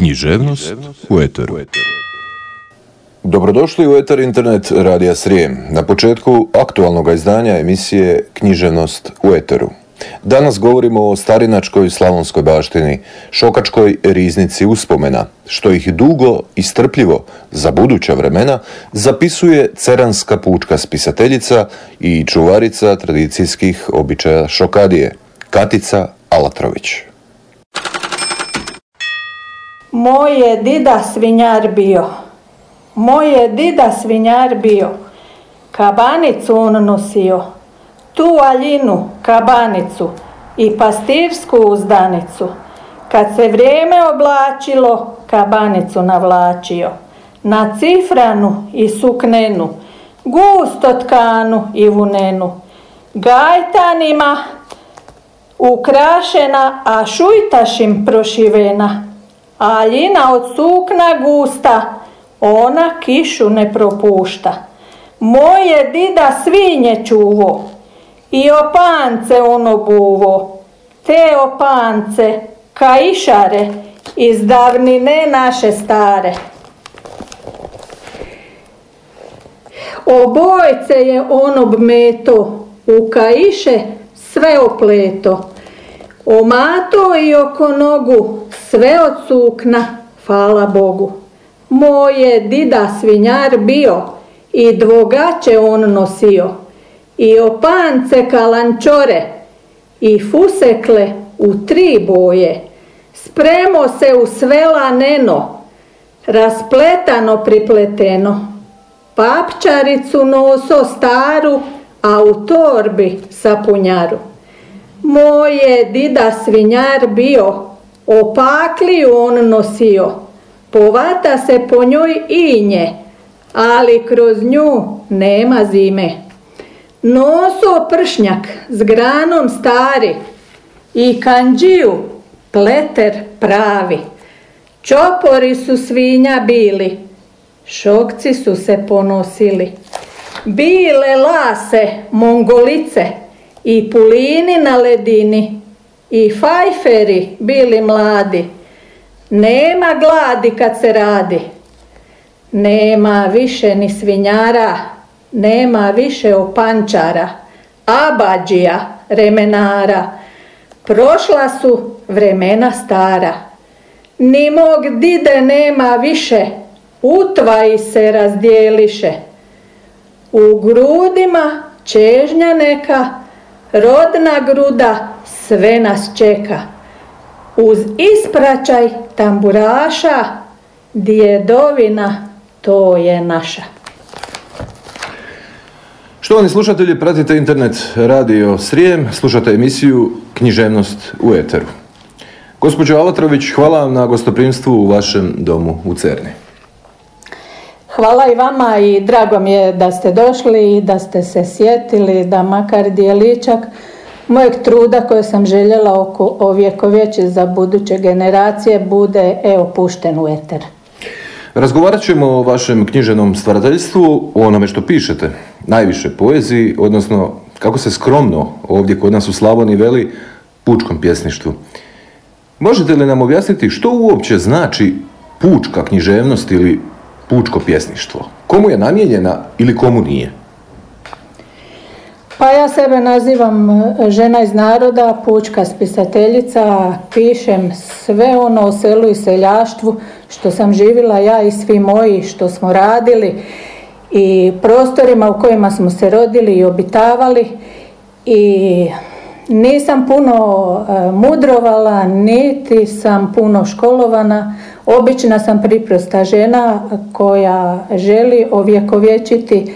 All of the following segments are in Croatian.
Književnost u Eteru. Dobrodošli u Eter Internet Radija Srijem. Na početku aktualnog izdanja emisije Književnost u Eteru. Danas govorimo o starinačkoj slavonskoj baštini, šokačkoj riznici uspomena, što ih dugo i strpljivo za buduća vremena zapisuje ceranska pučka spisateljica i čuvarica tradicijskih običaja šokadije, Katica Alatrović. Moj je dida svinjar bio, moj je dida svinjar bio, kabanicu on nosio, tu aljinu, kabanicu i pastirsku uzdanicu. Kad se vrijeme oblačilo, kabanicu navlačio, na cifranu i suknenu, gusto tkanu i vunenu, gajtanima ukrašena, a šujtašim prošivena, aljina od sukna gusta, ona kišu ne propušta. Moje dida svinje čuvo i opance ono buvo, te opance kaišare iz davnine naše stare. Obojce je ono bmeto, u kaiše sve opleto. Omato i oko nogu, sve od sukna, hvala Bogu. Moje dida svinjar bio i dvogače on nosio. I opance kalančore i fusekle u tri boje. Spremo se u svela neno, raspletano pripleteno. Papčaricu noso staru, a u torbi sapunjaru. Moje dida svinjar bio, opakliju on nosio, povata se po njoj inje, ali kroz nju nema zime. Noso pršnjak s granom stari i kanđiju pleter pravi. Čopori su svinja bili, šokci su se ponosili. Bile lase mongolice i pulini na ledini i fajferi bili mladi. Nema gladi kad se radi. Nema više ni svinjara, nema više opančara, abađija, remenara. Prošla su vremena stara. Ni mog dide nema više, utvaji se razdijeliše. U grudima čežnja neka, rodna gruda sve nas čeka. Uz ispraćaj tamburaša, djedovina to je naša. Štovani slušatelji, pratite internet radio Srijem, slušate emisiju Književnost u Eteru. Gospođo Alatrović, hvala vam na gostoprimstvu u vašem domu u Cerni. Hvala i vama i drago mi je da ste došli i da ste se sjetili da makar dijeličak mojeg truda koje sam željela oko ovjekovjeći za buduće generacije bude evo pušten u eter. Razgovarat ćemo o vašem književnom stvarateljstvu, o onome što pišete, najviše poeziji, odnosno kako se skromno ovdje kod nas u Slavoniji veli pučkom pjesništvu. Možete li nam objasniti što uopće znači pučka književnost ili pučko pjesništvo? Komu je namijenjena ili komu nije? Pa ja sebe nazivam e, žena iz naroda, pučka spisateljica, pišem sve ono o selu i seljaštvu što sam živjela ja i svi moji što smo radili i prostorima u kojima smo se rodili i obitavali i nisam puno e, mudrovala, niti sam puno školovana, obična sam priprosta žena koja želi ovjekovječiti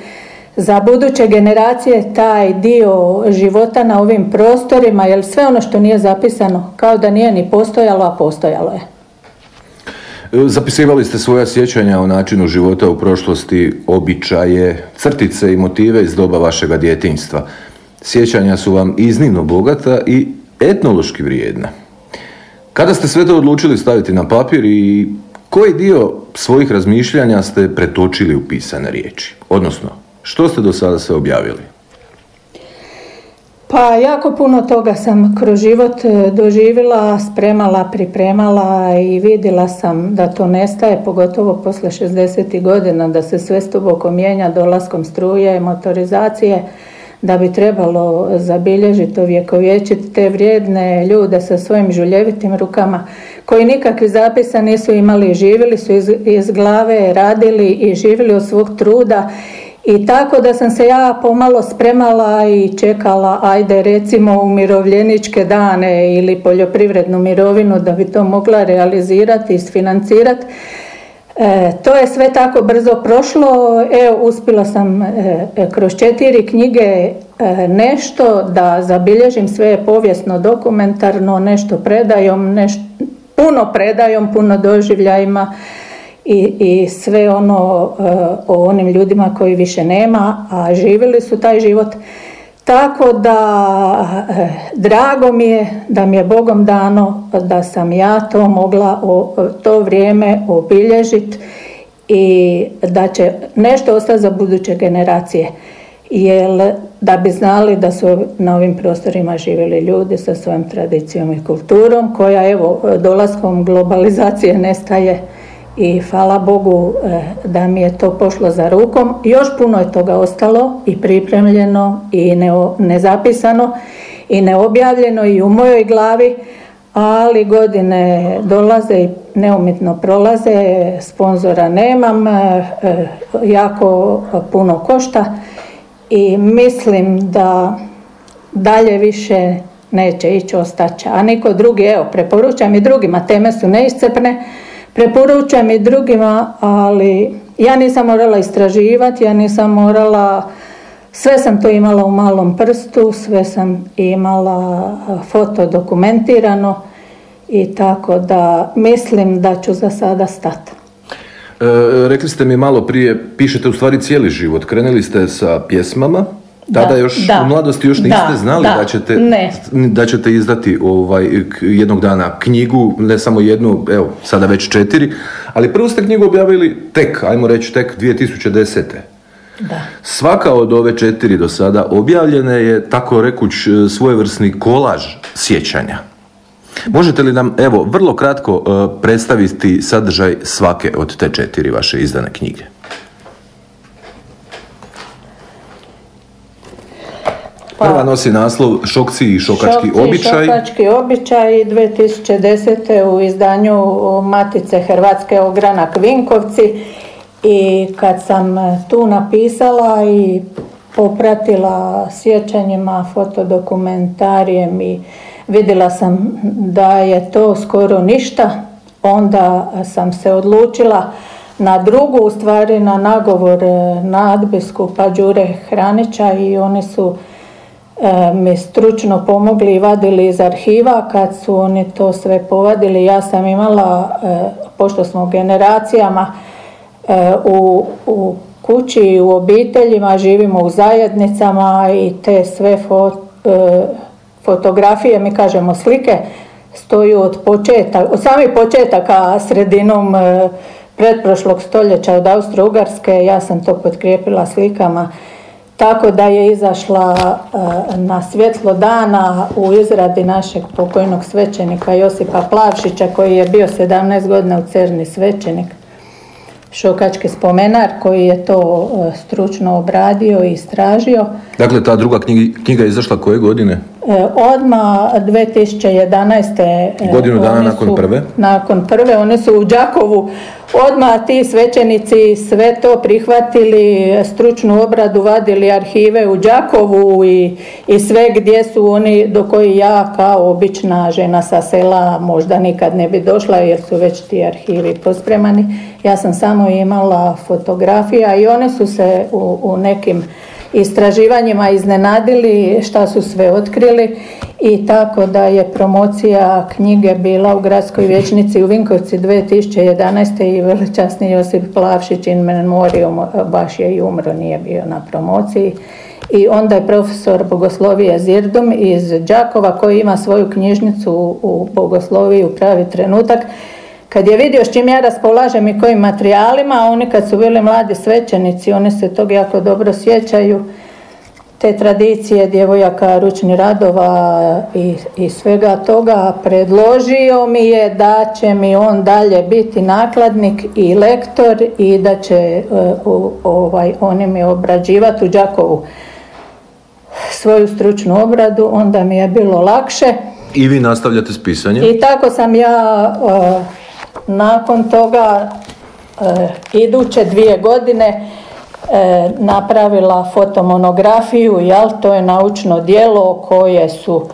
za buduće generacije taj dio života na ovim prostorima, jer sve ono što nije zapisano kao da nije ni postojalo, a postojalo je. Zapisivali ste svoja sjećanja o načinu života u prošlosti, običaje, crtice i motive iz doba vašega djetinjstva. Sjećanja su vam iznimno bogata i etnološki vrijedna. Kada ste sve to odlučili staviti na papir i koji dio svojih razmišljanja ste pretočili u pisane riječi? Odnosno, što ste do sada sve objavili? Pa jako puno toga sam kroz život e, doživjela, spremala, pripremala i vidjela sam da to nestaje, pogotovo posle 60. godina, da se sve stuboko mijenja dolaskom struje, motorizacije, da bi trebalo zabilježiti, ovjekovječiti te vrijedne ljude sa svojim žuljevitim rukama, koji nikakvi zapisa nisu imali, živjeli su iz, iz glave, radili i živjeli od svog truda i tako da sam se ja pomalo spremala i čekala, ajde recimo umirovljeničke dane ili poljoprivrednu mirovinu da bi to mogla realizirati i isfinancirati. E, to je sve tako brzo prošlo, evo uspjela sam e, kroz četiri knjige e, nešto da zabilježim sve povijesno dokumentarno, nešto predajom, nešto, puno predajom, puno doživljajima i, i sve ono uh, o onim ljudima koji više nema, a živjeli su taj život. Tako da uh, drago mi je da mi je Bogom dano da sam ja to mogla o, to vrijeme obilježiti i da će nešto ostati za buduće generacije. Jer da bi znali da su na ovim prostorima živjeli ljudi sa svojom tradicijom i kulturom koja evo dolaskom globalizacije nestaje i hvala Bogu eh, da mi je to pošlo za rukom. Još puno je toga ostalo i pripremljeno i nezapisano i neobjavljeno i u mojoj glavi, ali godine dolaze i neumitno prolaze, sponzora nemam, eh, jako puno košta i mislim da dalje više neće ići, ostaće. A niko drugi, evo, preporučam i drugima, teme su neiscrpne, Preporučujem i drugima, ali ja nisam morala istraživati, ja nisam morala, sve sam to imala u malom prstu, sve sam imala foto dokumentirano i tako da mislim da ću za sada stati. E, rekli ste mi malo prije, pišete u stvari cijeli život. Krenuli ste sa pjesmama, tada još u mladosti još niste znali da, ćete, da ćete izdati ovaj, jednog dana knjigu, ne samo jednu, evo sada već četiri, ali prvu ste knjigu objavili tek, ajmo reći tek 2010. Da. Svaka od ove četiri do sada objavljene je tako rekuć svojevrsni kolaž sjećanja. Možete li nam, evo, vrlo kratko uh, predstaviti sadržaj svake od te četiri vaše izdane knjige? Pa, Prva nosi naslov Šokci i šokački šokci običaj. Šokački običaj 2010. u izdanju Matice Hrvatske ogranak Vinkovci i kad sam tu napisala i popratila sjećanjima, fotodokumentarijem i vidjela sam da je to skoro ništa, onda sam se odlučila na drugu, u stvari na nagovor nadbiskupa Đure Hranića i oni su E, mi stručno pomogli i vadili iz arhiva. Kad su oni to sve povadili, ja sam imala, e, pošto smo generacijama e, u, u kući i u obiteljima, živimo u zajednicama i te sve fotografije, mi kažemo slike, stoju od početaka, od samih početaka sredinom pretprošlog stoljeća od Austro-Ugarske, ja sam to potkrijepila slikama tako da je izašla e, na svjetlo dana u izradi našeg pokojnog svećenika Josipa Plavšića koji je bio 17 godina u Cerni svećenik šokački spomenar koji je to e, stručno obradio i istražio. Dakle, ta druga knjiga je izašla koje godine? E, odma 2011. E, Godinu dana nakon prve? Nakon prve, one su u Đakovu odmah ti svećenici sve to prihvatili, stručnu obradu vadili arhive u Đakovu i, i sve gdje su oni do koji ja kao obična žena sa sela možda nikad ne bi došla jer su već ti arhivi pospremani. Ja sam samo imala fotografija i one su se u, u nekim istraživanjima iznenadili šta su sve otkrili i tako da je promocija knjige bila u gradskoj vječnici u Vinkovci 2011. i veličasni Josip Plavšić in memorium baš je i umro, nije bio na promociji. I onda je profesor bogoslovije Zirdum iz Đakova koji ima svoju knjižnicu u bogosloviji u pravi trenutak kad je vidio s čim ja raspolažem i kojim materijalima, oni kad su bili mladi svećenici, oni se tog jako dobro sjećaju, te tradicije djevojaka ručni radova i, i svega toga predložio mi je da će mi on dalje biti nakladnik i lektor i da će e, ovaj, oni mi obrađivati u Đakovu svoju stručnu obradu, onda mi je bilo lakše. I vi nastavljate s pisanjem? I tako sam ja e, nakon toga e, iduće dvije godine e, napravila fotomonografiju, jel, to je naučno dijelo koje su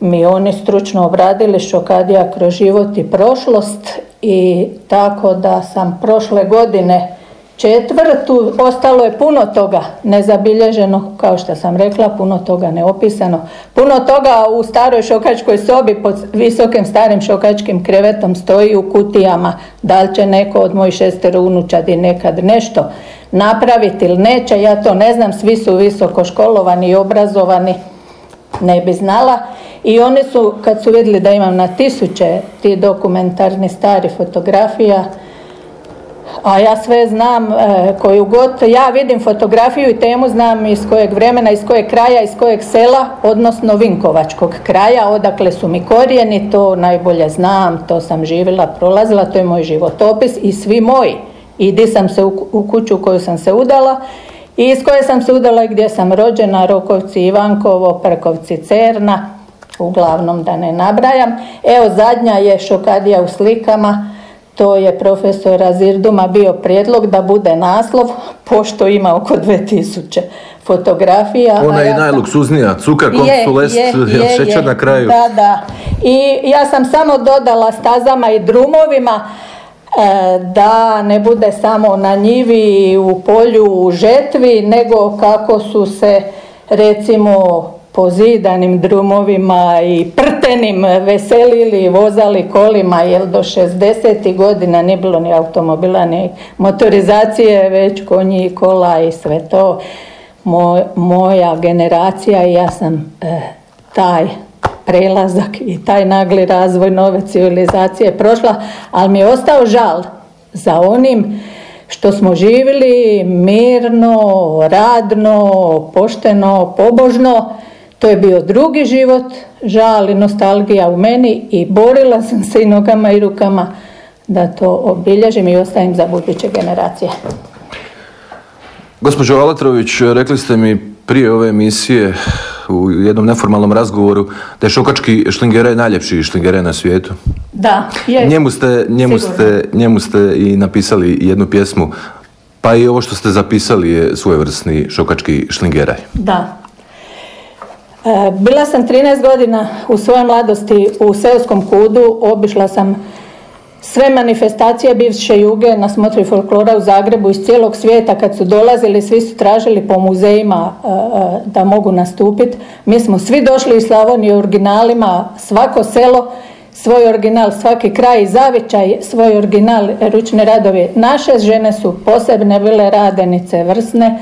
mi oni stručno obradili Šokadija kroz život i prošlost i tako da sam prošle godine četvrtu, ostalo je puno toga nezabilježeno, kao što sam rekla, puno toga neopisano. Puno toga u staroj šokačkoj sobi pod visokim starim šokačkim krevetom stoji u kutijama. Da li će neko od mojih šestero unučadi nekad nešto napraviti ili neće, ja to ne znam, svi su visoko školovani i obrazovani, ne bi znala. I oni su, kad su vidjeli da imam na tisuće ti dokumentarni stari fotografija, a ja sve znam e, koju god, ja vidim fotografiju i temu znam iz kojeg vremena, iz kojeg kraja, iz kojeg sela, odnosno Vinkovačkog kraja, odakle su mi korijeni, to najbolje znam, to sam živjela, prolazila, to je moj životopis i svi moji. I di sam se u, kuću u koju sam se udala i iz koje sam se udala i gdje sam rođena, Rokovci Ivankovo, Prkovci Cerna, uglavnom da ne nabrajam. Evo zadnja je Šokadija u slikama, to je profesora Zirduma bio prijedlog da bude naslov, pošto ima oko 2000 fotografija. Ona je ja najluksuznija, cukar, konsulest, šećer na kraju. Da, da. I ja sam samo dodala stazama i drumovima, e, da ne bude samo na njivi, u polju, u žetvi, nego kako su se recimo pozidanim drumovima i prtenim veselili, vozali kolima, jer do 60. godina nije bilo ni automobila, ni motorizacije, već konji i kola i sve to. moja generacija i ja sam e, taj prelazak i taj nagli razvoj nove civilizacije prošla, ali mi je ostao žal za onim što smo živjeli mirno, radno, pošteno, pobožno, to je bio drugi život, žal i nostalgija u meni i borila sam se i nogama i rukama da to obilježim i ostavim za buduće generacije. Gospođo Alatrović, rekli ste mi prije ove emisije u jednom neformalnom razgovoru da je šokački šlingere najljepši šlingere na svijetu. Da, je. Njemu ste, njemu, ste, njemu ste i napisali jednu pjesmu, pa i ovo što ste zapisali je svojevrsni šokački šlingeraj. Da, bila sam 13 godina u svojoj mladosti u Seoskom kudu, obišla sam sve manifestacije bivše juge na smotri folklora u Zagrebu iz cijelog svijeta kad su dolazili, svi su tražili po muzejima e, e, da mogu nastupiti. Mi smo svi došli iz Slavonije originalima, svako selo svoj original, svaki kraj i zavičaj, svoj original ručne radovi. Naše žene su posebne bile radenice vrsne,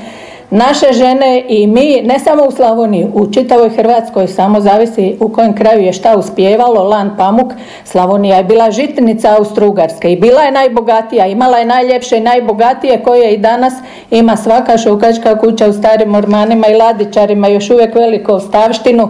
naše žene i mi, ne samo u Slavoniji, u čitavoj Hrvatskoj, samo zavisi u kojem kraju je šta uspjevalo, lan, pamuk, Slavonija je bila žitnica Austro-Ugarske i bila je najbogatija, imala je najljepše i najbogatije koje i danas ima svaka šukačka kuća u starim ormanima i ladičarima, još uvijek veliku stavštinu.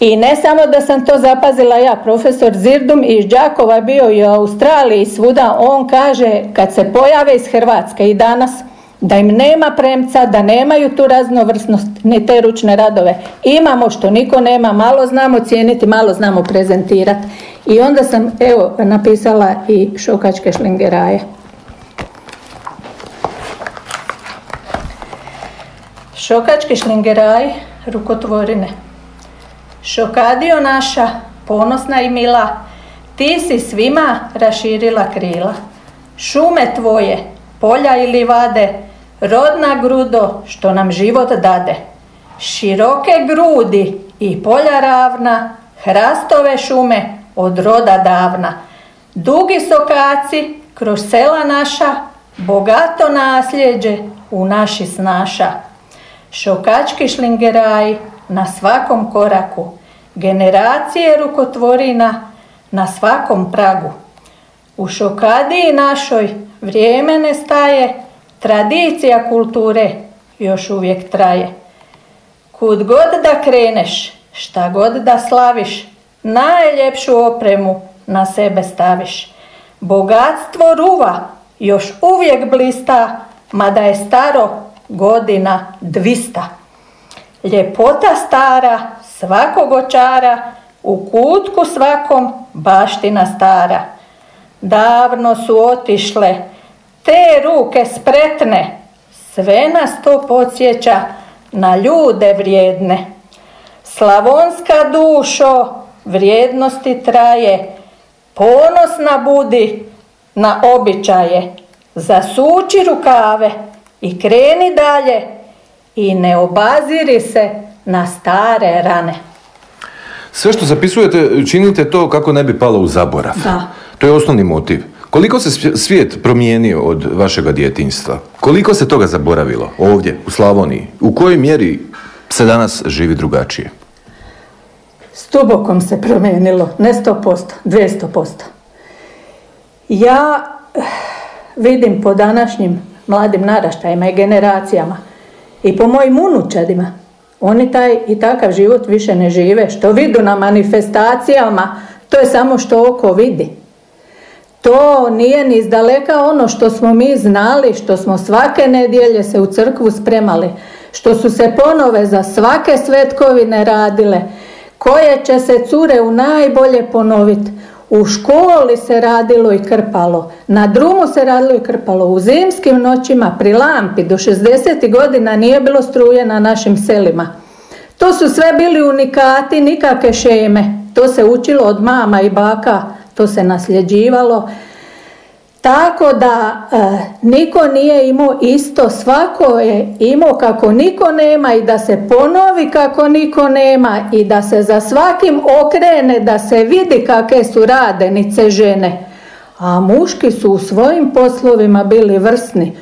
I ne samo da sam to zapazila ja, profesor Zirdum iz Đakova bio i u Australiji svuda, on kaže kad se pojave iz Hrvatske i danas, da im nema premca, da nemaju tu raznovrsnost ni te ručne radove. Imamo što niko nema, malo znamo cijeniti, malo znamo prezentirati. I onda sam evo napisala i šokačke šlingeraje. Šokački šlingeraj, rukotvorine. Šokadio naša, ponosna i mila, ti si svima raširila krila. Šume tvoje, polja ili vade, rodna grudo što nam život dade. Široke grudi i polja ravna, hrastove šume od roda davna. Dugi sokaci kroz sela naša, bogato nasljeđe u naši snaša. Šokački šlingeraj na svakom koraku, generacije rukotvorina na svakom pragu. U šokadiji našoj vrijeme ne staje, Tradicija kulture još uvijek traje. Kud god da kreneš, šta god da slaviš, najljepšu opremu na sebe staviš. Bogatstvo ruva još uvijek blista, mada je staro godina dvista. Ljepota stara svakog očara, u kutku svakom baština stara. Davno su otišle. Te ruke spretne, sve nas to podsjeća na ljude vrijedne. Slavonska dušo vrijednosti traje, ponosna budi na običaje, zasuči rukave i kreni dalje. I ne obaziri se na stare rane. Sve što zapisujete, činite to kako ne bi palo u zaborav. Da. To je osnovni motiv. Koliko se svijet promijenio od vašega djetinjstva? Koliko se toga zaboravilo ovdje, u Slavoniji? U kojoj mjeri se danas živi drugačije? Stubokom se promijenilo, ne 100%, 200%. Ja eh, vidim po današnjim mladim naraštajima i generacijama i po mojim unučadima, oni taj i takav život više ne žive. Što vidu na manifestacijama, to je samo što oko vidi. To nije ni izdaleka ono što smo mi znali, što smo svake nedjelje se u crkvu spremali, što su se ponove za svake svetkovine radile, koje će se cure u najbolje ponoviti. U školi se radilo i krpalo, na drumu se radilo i krpalo, u zimskim noćima pri lampi do 60. godina nije bilo struje na našim selima. To su sve bili unikati, nikakve šeme. To se učilo od mama i baka, to se nasljeđivalo. Tako da e, niko nije imao isto, svako je imao kako niko nema i da se ponovi kako niko nema i da se za svakim okrene, da se vidi kakve su radenice žene. A muški su u svojim poslovima bili vrsni.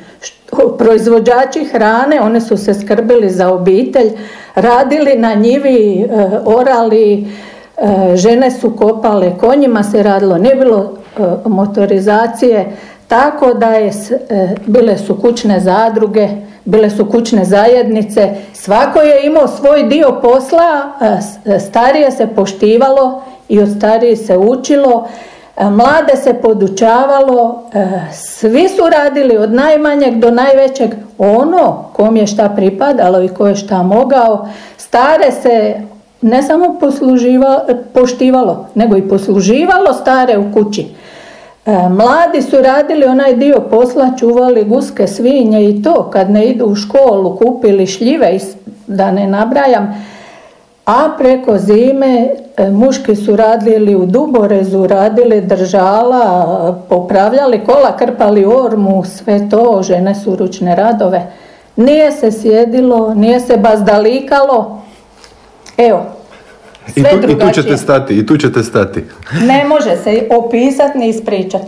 Proizvođači hrane, one su se skrbili za obitelj, radili na njivi, e, orali, e, žene su kopale, konjima se radilo, nije bilo motorizacije, tako da je, e, bile su kućne zadruge, bile su kućne zajednice, svako je imao svoj dio posla, e, starije se poštivalo i od starije se učilo, mlade se podučavalo, svi su radili od najmanjeg do najvećeg ono kom je šta pripadalo i ko je šta mogao, stare se ne samo poštivalo, nego i posluživalo stare u kući. E, mladi su radili onaj dio posla, čuvali guske, svinje i to kad ne idu u školu, kupili šljive, da ne nabrajam. A preko zime e, muški su radili u duborezu, radili držala, popravljali kola, krpali ormu, sve to, žene su ručne radove. Nije se sjedilo, nije se bazdalikalo. Evo, i tu, I tu ćete stati, i tu ćete stati. Ne može se opisati ni ispričati.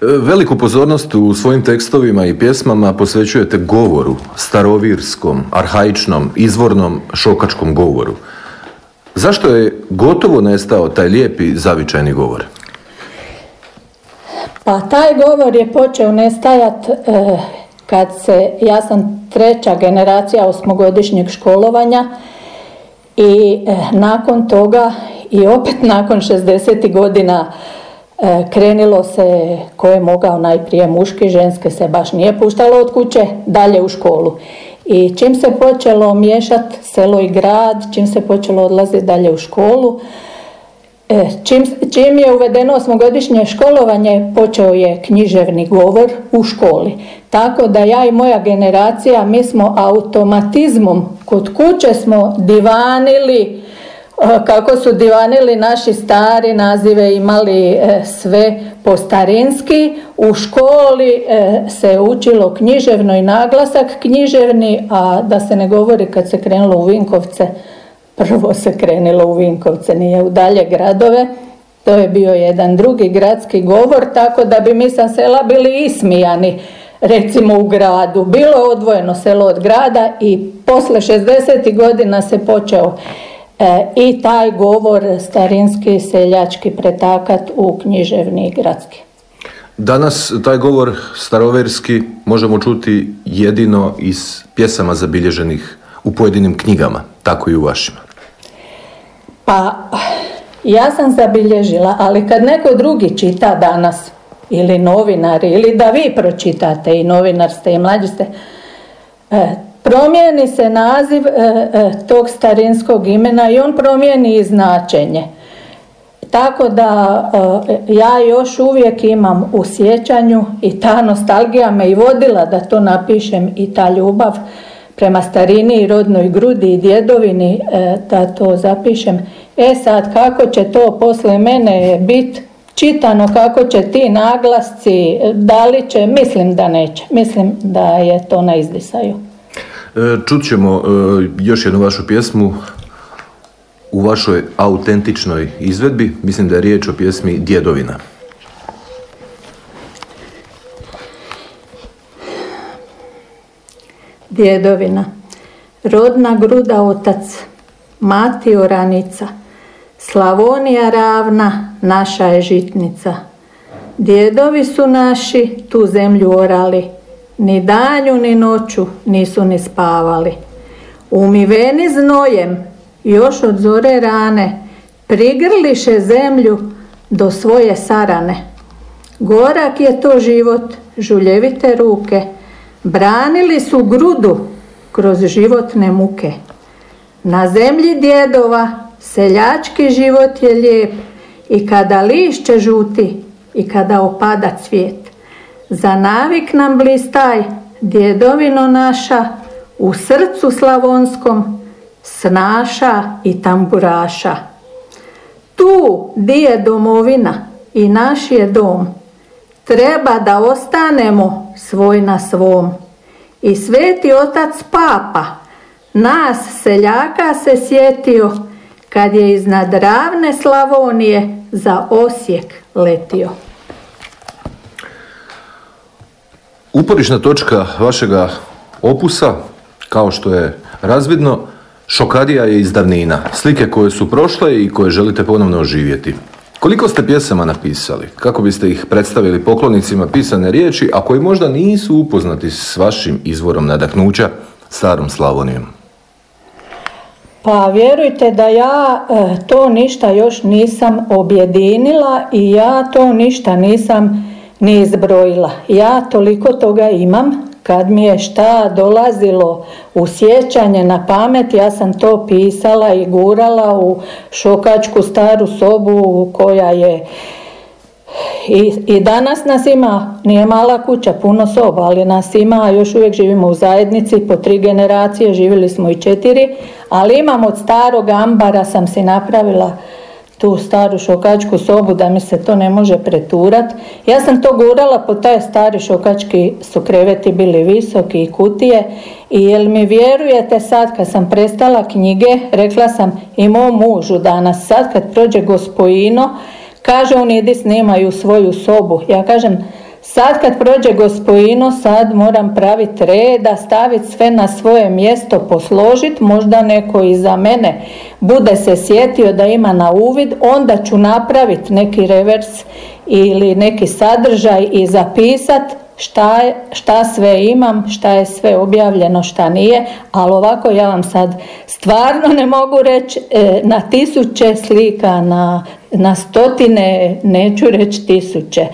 Veliku pozornost u svojim tekstovima i pjesmama posvećujete govoru, starovirskom, arhaičnom, izvornom, šokačkom govoru. Zašto je gotovo nestao taj lijepi zavičajni govor? Pa taj govor je počeo nestajat eh, kad se, ja sam treća generacija osmogodišnjeg školovanja, i e, nakon toga i opet nakon 60 godina e, krenilo se ko je mogao najprije muški, ženske se baš nije puštalo od kuće, dalje u školu. I čim se počelo miješati selo i grad, čim se počelo odlaziti dalje u školu, čim, čim je uvedeno osmogodišnje školovanje, počeo je književni govor u školi. Tako da ja i moja generacija, mi smo automatizmom, kod kuće smo divanili, e, kako su divanili naši stari nazive imali e, sve po starinski. U školi se učilo književno i naglasak književni, a da se ne govori kad se krenulo u Vinkovce, Prvo se krenilo u Vinkovce, nije u dalje gradove. To je bio jedan drugi gradski govor, tako da bi mi sa sela bili ismijani, recimo u gradu. Bilo je odvojeno selo od grada i posle 60. godina se počeo e, i taj govor starinski seljački pretakat u književni gradski. Danas taj govor staroverski možemo čuti jedino iz pjesama zabilježenih u pojedinim knjigama, tako i u vašima? Pa, ja sam zabilježila, ali kad neko drugi čita danas, ili novinari, ili da vi pročitate i novinar ste i mlađi ste, e, promijeni se naziv e, e, tog starinskog imena i on promijeni i značenje. Tako da ja još uvijek imam u sjećanju i ta nostalgija me i vodila da to napišem i ta ljubav prema starini i rodnoj grudi i djedovini da to zapišem. E sad kako će to posle mene biti čitano kako će ti naglasci, da li će, mislim da neće, mislim da je to na izdisaju. E, čut ćemo e, još jednu vašu pjesmu u vašoj autentičnoj izvedbi, mislim da je riječ o pjesmi Djedovina. Djedovina, rodna gruda otac, mati oranica, Slavonija ravna, naša je žitnica. Djedovi su naši tu zemlju orali, ni danju ni noću nisu ni spavali. Umiveni znojem, još od zore rane, prigrliše zemlju do svoje sarane. Gorak je to život, žuljevite ruke, branili su grudu kroz životne muke. Na zemlji djedova Seljački život je lijep i kada lišće žuti i kada opada cvijet. Za navik nam blistaj, djedovino naša, u srcu slavonskom, snaša i tamburaša. Tu di je domovina i naš je dom, treba da ostanemo svoj na svom. I sveti otac papa, nas seljaka se sjetio, kad je iznad ravne Slavonije za Osijek letio. Uporišna točka vašega opusa, kao što je razvidno, šokadija je iz davnina. Slike koje su prošle i koje želite ponovno oživjeti. Koliko ste pjesama napisali? Kako biste ih predstavili poklonicima pisane riječi, a koji možda nisu upoznati s vašim izvorom nadahnuća, starom Slavonijom? Pa vjerujte da ja e, to ništa još nisam objedinila i ja to ništa nisam ni izbrojila. Ja toliko toga imam kad mi je šta dolazilo u sjećanje na pamet, ja sam to pisala i gurala u šokačku staru sobu koja je i, I danas nas ima, nije mala kuća, puno soba, ali nas ima, još uvijek živimo u zajednici, po tri generacije, živjeli smo i četiri, ali imam od starog ambara sam si napravila tu staru šokačku sobu da mi se to ne može preturat. Ja sam to gurala po taj stari šokački su kreveti bili visoki i kutije i jel mi vjerujete sad kad sam prestala knjige, rekla sam i mom mužu danas, sad kad prođe gospojino, Kaže on idi snimaju svoju sobu. Ja kažem sad kad prođe gospojino sad moram praviti reda, staviti sve na svoje mjesto, posložiti, možda neko iza mene bude se sjetio da ima na uvid, onda ću napraviti neki revers ili neki sadržaj i zapisati šta, šta sve imam, šta je sve objavljeno, šta nije, ali ovako ja vam sad stvarno ne mogu reći e, na tisuće slika, na, na stotine, neću reći tisuće,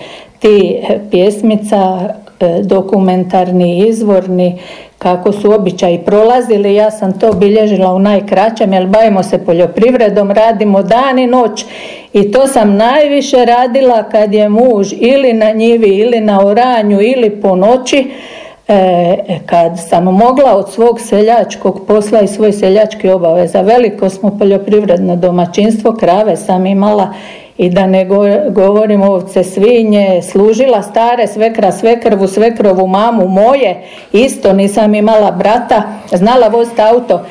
ti e, pjesmica, e, dokumentarni, izvorni, kako su običaji prolazili, ja sam to bilježila u najkraćem, jer bavimo se poljoprivredom, radimo dan i noć. I to sam najviše radila kad je muž ili na njivi ili na oranju ili po noći, e, kad sam mogla od svog seljačkog posla i svoj seljački obaveza, veliko smo poljoprivredno domaćinstvo, krave sam imala i da ne govorim ovce svinje, služila stare svekra, svekrvu, svekrovu mamu moje, isto nisam imala brata, znala voziti auto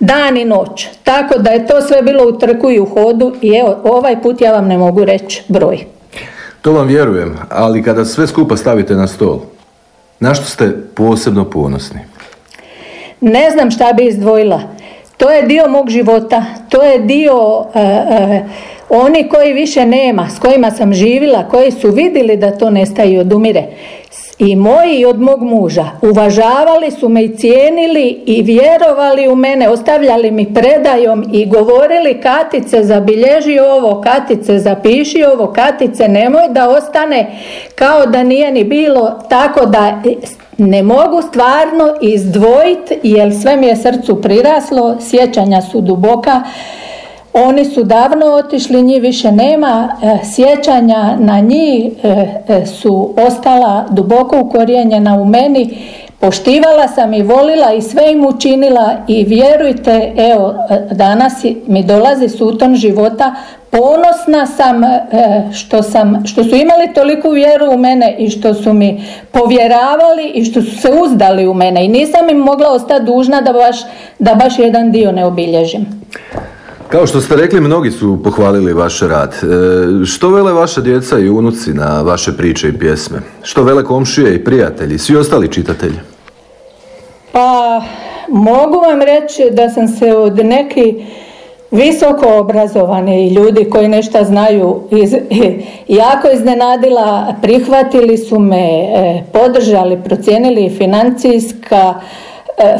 dan i noć. Tako da je to sve bilo u trku i u hodu i evo ovaj put ja vam ne mogu reći broj. To vam vjerujem, ali kada sve skupa stavite na stol, na što ste posebno ponosni? Ne znam šta bi izdvojila. To je dio mog života, to je dio e, e, oni koji više nema, s kojima sam živila, koji su vidjeli da to nestaje i odumire. i moji od mog muža uvažavali su me i cijenili i vjerovali u mene, ostavljali mi predajom i govorili Katice zabilježi ovo, Katice zapiši ovo, Katice nemoj da ostane kao da nije ni bilo, tako da ne mogu stvarno izdvojiti jer sve mi je srcu priraslo, sjećanja su duboka oni su davno otišli, njih više nema, e, sjećanja na njih e, e, su ostala duboko ukorijenjena u meni, poštivala sam i volila i sve im učinila i vjerujte, evo, danas mi dolazi suton života, ponosna sam što, sam što su imali toliku vjeru u mene i što su mi povjeravali i što su se uzdali u mene. I nisam im mogla ostati dužna da baš, da baš jedan dio ne obilježim. Kao što ste rekli, mnogi su pohvalili vaš rad. E, što vele vaša djeca i unuci na vaše priče i pjesme? Što vele komšije i prijatelji, svi ostali čitatelji? Pa, mogu vam reći da sam se od neki visoko obrazovani ljudi koji nešto znaju iz, jako iznenadila, prihvatili su me, e, podržali, procijenili financijska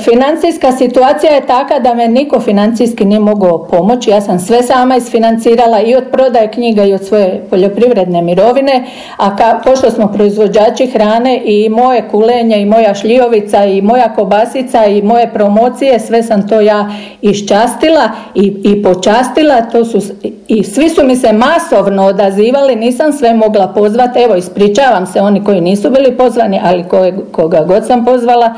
financijska situacija je taka da me niko financijski nije mogao pomoći. Ja sam sve sama isfinancirala i od prodaje knjiga i od svoje poljoprivredne mirovine, a ka, pošto smo proizvođači hrane i moje kulenje i moja šljivovica i moja kobasica i moje promocije, sve sam to ja iščastila i, i počastila. To su, I svi su mi se masovno odazivali, nisam sve mogla pozvati. Evo, ispričavam se oni koji nisu bili pozvani, ali koga god sam pozvala.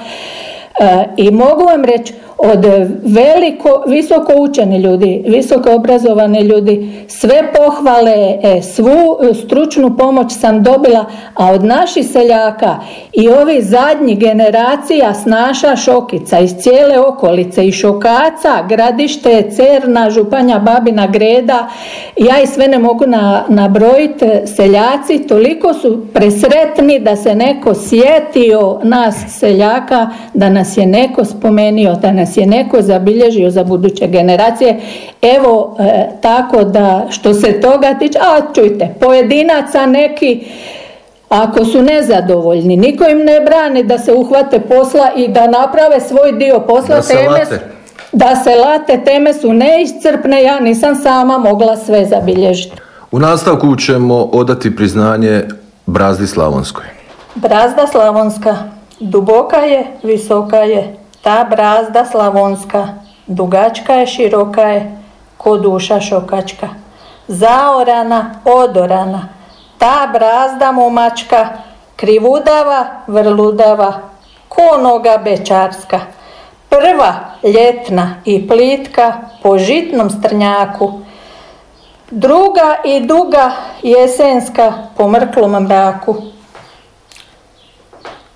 E, I mogu vam reći, od veliko, visoko učeni ljudi, visoko obrazovani ljudi, sve pohvale, e, svu stručnu pomoć sam dobila, a od naših seljaka i ovih zadnjih generacija snaša šokica iz cijele okolice i šokaca, gradište, Cerna, Županja, Babina, Greda, ja i sve ne mogu na, nabrojiti, seljaci toliko su presretni da se neko sjetio nas seljaka, da nas je neko spomenio, da nas je neko zabilježio za buduće generacije. Evo, e, tako da što se toga tiče, a čujte, pojedinaca neki, ako su nezadovoljni, niko im ne brani da se uhvate posla i da naprave svoj dio posla. Da se teme, late. Da se late, teme su neiscrpne, ja nisam sama mogla sve zabilježiti. U nastavku ćemo odati priznanje Brazdi Slavonskoj. Brazda Slavonska, duboka je, visoka je, ta brazda slavonska, dugačka je, široka je, ko duša šokačka. Zaorana, odorana, ta brazda momačka, krivudava, vrludava, ko noga bečarska. Prva ljetna i plitka po žitnom strnjaku, druga i duga jesenska po mrklom mraku.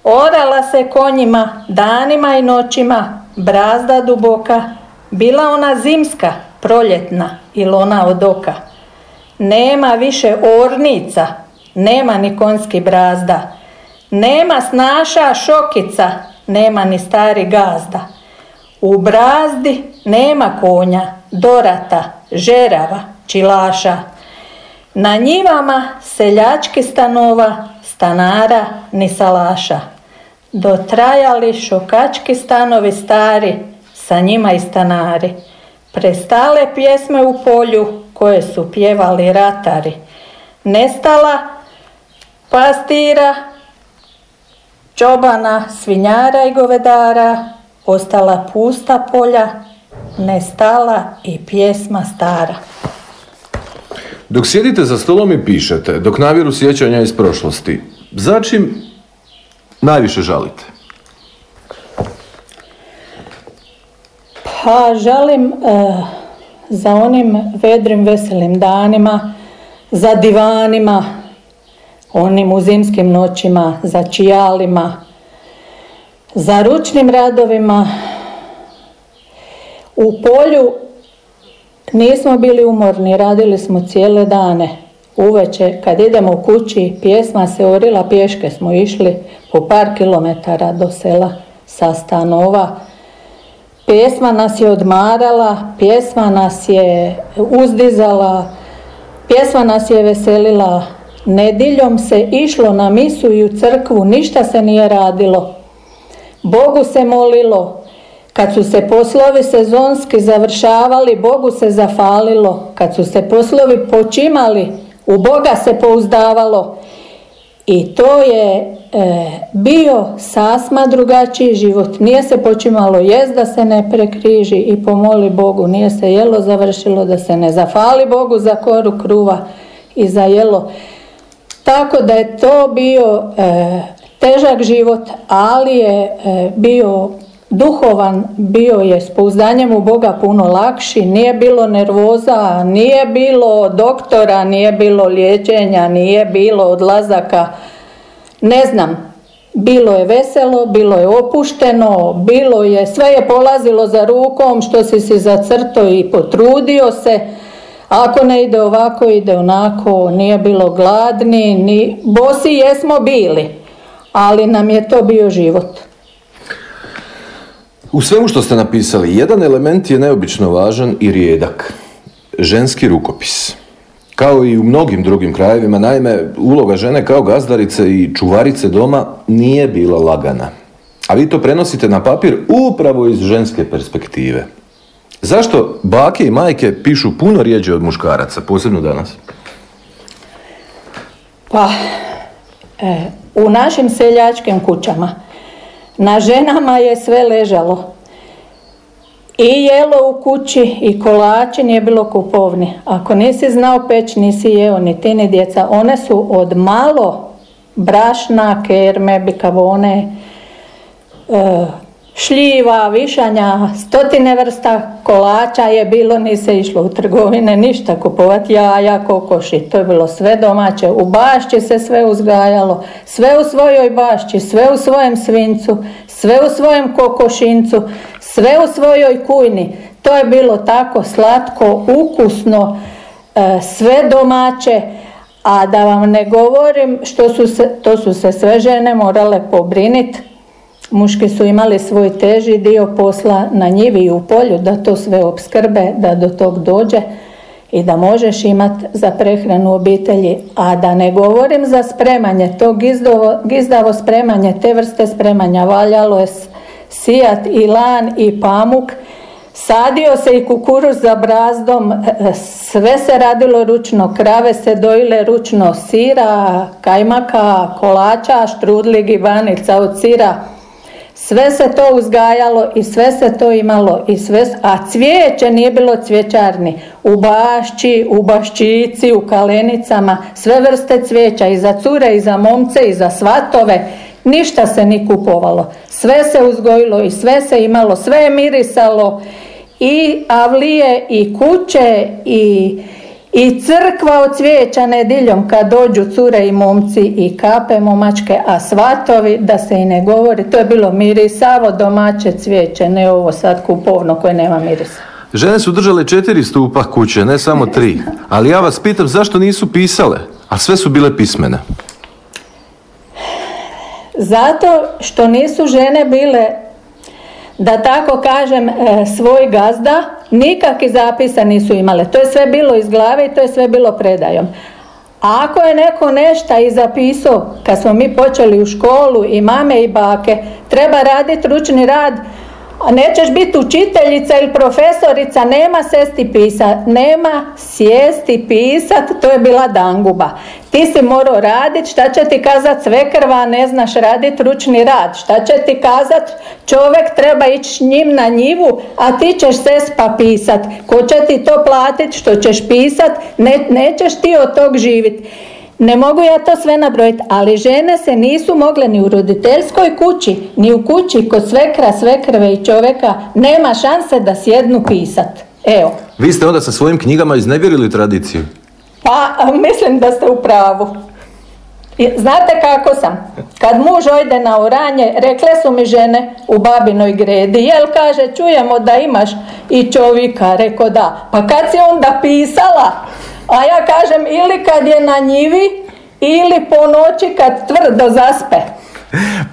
Orala se konjima danima i noćima, brazda duboka, bila ona zimska, proljetna ili ona od oka. Nema više ornica, nema ni konski brazda, nema snaša šokica, nema ni stari gazda. U brazdi nema konja, dorata, žerava, čilaša. Na njivama seljački stanova, stanara ni salaša dotrajali šokački stanovi stari, sa njima i stanari. Prestale pjesme u polju koje su pjevali ratari. Nestala pastira, čobana, svinjara i govedara, ostala pusta polja, nestala i pjesma stara. Dok sjedite za stolom i pišete, dok navjeru sjećanja iz prošlosti, začim najviše žalite? Pa žalim uh, za onim vedrim veselim danima, za divanima, onim u zimskim noćima, za čijalima, za ručnim radovima. U polju nismo bili umorni, radili smo cijele dane. Uveče kad idemo u kući, pjesma se orila, pješke smo išli po par kilometara do sela sa stanova. Pjesma nas je odmarala, pjesma nas je uzdizala, pjesma nas je veselila, Nediljom se išlo na misu i u crkvu, ništa se nije radilo. Bogu se molilo, kad su se poslovi sezonski završavali, Bogu se zafalilo. Kad su se poslovi počimali, u Boga se pouzdavalo. I to je e, bio sasma drugačiji život. Nije se počimalo jest da se ne prekriži i pomoli Bogu. Nije se jelo završilo da se ne zafali Bogu za koru kruva i za jelo. Tako da je to bio e, težak život, ali je e, bio duhovan, bio je s pouzdanjem u Boga puno lakši, nije bilo nervoza, nije bilo doktora, nije bilo liječenja, nije bilo odlazaka, ne znam, bilo je veselo, bilo je opušteno, bilo je, sve je polazilo za rukom što si si zacrto i potrudio se, ako ne ide ovako, ide onako, nije bilo gladni, ni, bosi jesmo bili, ali nam je to bio život. U svemu što ste napisali, jedan element je neobično važan i rijedak. Ženski rukopis. Kao i u mnogim drugim krajevima, naime, uloga žene kao gazdarice i čuvarice doma nije bila lagana. A vi to prenosite na papir upravo iz ženske perspektive. Zašto bake i majke pišu puno rijeđe od muškaraca, posebno danas? Pa, e, u našim seljačkim kućama na ženama je sve ležalo. I jelo u kući i kolači nije bilo kupovni. Ako nisi znao peć, nisi jeo ni ti ni djeca. One su od malo brašna, kerme, bikavone, e, šljiva, višanja, stotine vrsta kolača je bilo, ni se išlo u trgovine, ništa kupovati, jaja, kokoši, to je bilo sve domaće. U bašći se sve uzgajalo, sve u svojoj bašći, sve u svojem svincu, sve u svojem kokošincu, sve u svojoj kujni. To je bilo tako slatko, ukusno, e, sve domaće, a da vam ne govorim što su se, to su se sve žene morale pobriniti Muški su imali svoj teži dio posla na njivi i u polju da to sve opskrbe, da do tog dođe i da možeš imati za prehranu obitelji. A da ne govorim za spremanje, to gizdavo, gizdavo spremanje, te vrste spremanja, valjalo je sijat i lan i pamuk, Sadio se i kukuruz za brazdom, sve se radilo ručno, krave se dojile ručno, sira, kajmaka, kolača, štrudli, gibanica od sira, sve se to uzgajalo i sve se to imalo, i sve, a cvijeće nije bilo cvjećarni. U bašći, u baščici, u kalenicama, sve vrste cvijeća i za cure, i za momce, i za svatove, ništa se ni kupovalo. Sve se uzgojilo i sve se imalo, sve je mirisalo i avlije i kuće i i crkva od cvijeća nediljom kad dođu cure i momci i kape momačke, a svatovi da se i ne govori, to je bilo mirisavo domaće cvijeće, ne ovo sad kupovno koje nema mirisa. Žene su držale četiri stupa kuće, ne samo tri. Ali ja vas pitam zašto nisu pisale, a sve su bile pismene? Zato što nisu žene bile da tako kažem, e, svoj gazda, nikakvi zapisa nisu imale. To je sve bilo iz glave i to je sve bilo predajom. A ako je neko nešto i zapisao, kad smo mi počeli u školu i mame i bake, treba raditi ručni rad, nećeš biti učiteljica ili profesorica, nema sesti pisat, nema sjesti pisat, to je bila danguba. Ti si morao raditi, šta će ti kazat svekrva, ne znaš raditi ručni rad, šta će ti kazat čovjek treba ići s njim na njivu, a ti ćeš sespa pisat. Ko će ti to platiti što ćeš pisat, ne, nećeš ti od tog živjeti. Ne mogu ja to sve nabrojiti, ali žene se nisu mogle ni u roditeljskoj kući, ni u kući kod svekra, svekrve i čovjeka, nema šanse da sjednu pisat. Evo. Vi ste onda sa svojim knjigama iznevjerili tradiciju? Pa, mislim da ste u pravu. Znate kako sam? Kad muž ojde na oranje, rekle su mi žene u babinoj gredi, jel kaže, čujemo da imaš i čovjeka, reko da. Pa kad si onda pisala? A ja kažem ili kad je na njivi ili po noći kad tvrdo zaspe.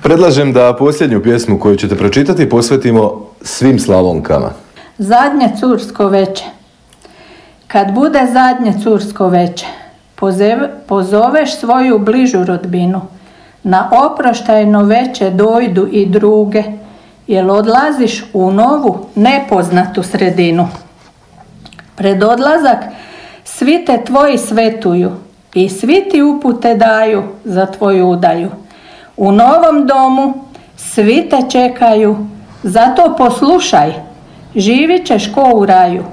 Predlažem da posljednju pjesmu koju ćete pročitati posvetimo svim slavonkama. Zadnje cursko veče. Kad bude zadnje cursko veče, pozoveš svoju bližu rodbinu, na oproštajno veće dojdu i druge, jel odlaziš u novu nepoznatu sredinu. Pred odlazak svi te tvoji svetuju i svi ti upute daju za tvoju udaju. U novom domu svi te čekaju, zato poslušaj, živit ćeš ko u raju.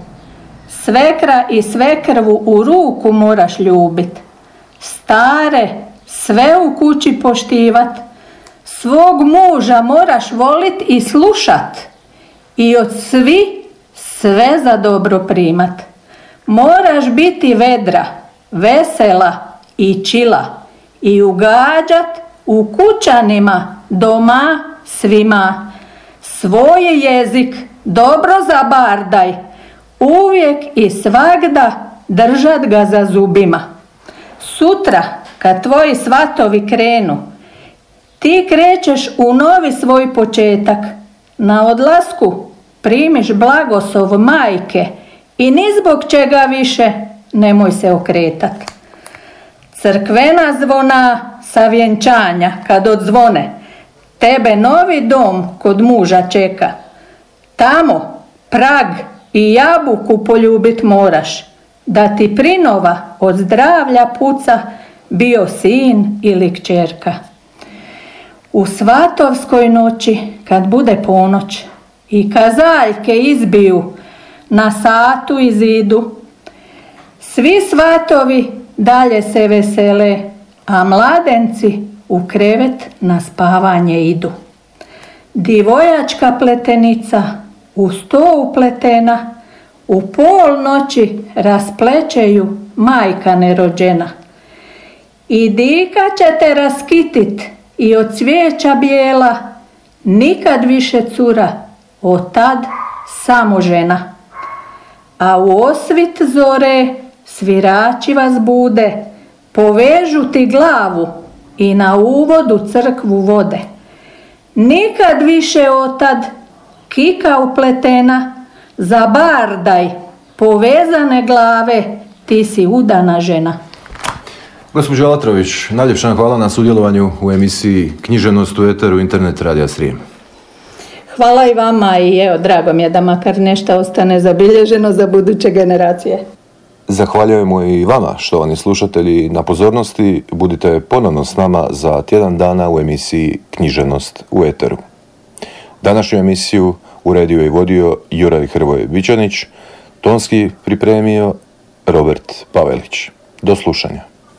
Svekra i svekrvu u ruku moraš ljubit. Stare sve u kući poštivat. Svog muža moraš volit i slušat. I od svi sve za dobro primat. Moraš biti vedra, vesela i čila i ugađat u kućanima doma svima. Svoj jezik dobro zabardaj, uvijek i svagda držat ga za zubima. Sutra kad tvoji svatovi krenu, ti krećeš u novi svoj početak. Na odlasku primiš blagoslov majke i ni zbog čega više nemoj se okretat. Crkvena zvona sa vjenčanja kad odzvone, tebe novi dom kod muža čeka. Tamo prag i jabuku poljubit moraš, da ti prinova od zdravlja puca bio sin ili kćerka. U svatovskoj noći, kad bude ponoć i kazaljke izbiju na satu i zidu, svi svatovi dalje se vesele, a mladenci u krevet na spavanje idu. Divojačka pletenica u sto upletena, u pol noći rasplećeju majka nerođena. I dika će te raskitit i od cvijeća bijela, nikad više cura, od tad samo žena. A u osvit zore svirači vas bude, povežu ti glavu i na uvodu crkvu vode. Nikad više otad kika upletena, zabardaj povezane glave, ti si udana žena. Gospođo Alatrović, najljepša hvala na sudjelovanju u emisiji Knjiženost u Eteru Internet Radija Srijem. Hvala i vama i evo, drago mi je da makar nešto ostane zabilježeno za buduće generacije. Zahvaljujemo i vama, štovani slušatelji, na pozornosti. Budite ponovno s nama za tjedan dana u emisiji Knjiženost u Eteru. Današnju emisiju uredio i vodio Juraj Hrvoje Bičanić, tonski pripremio Robert Pavelić. Do slušanja.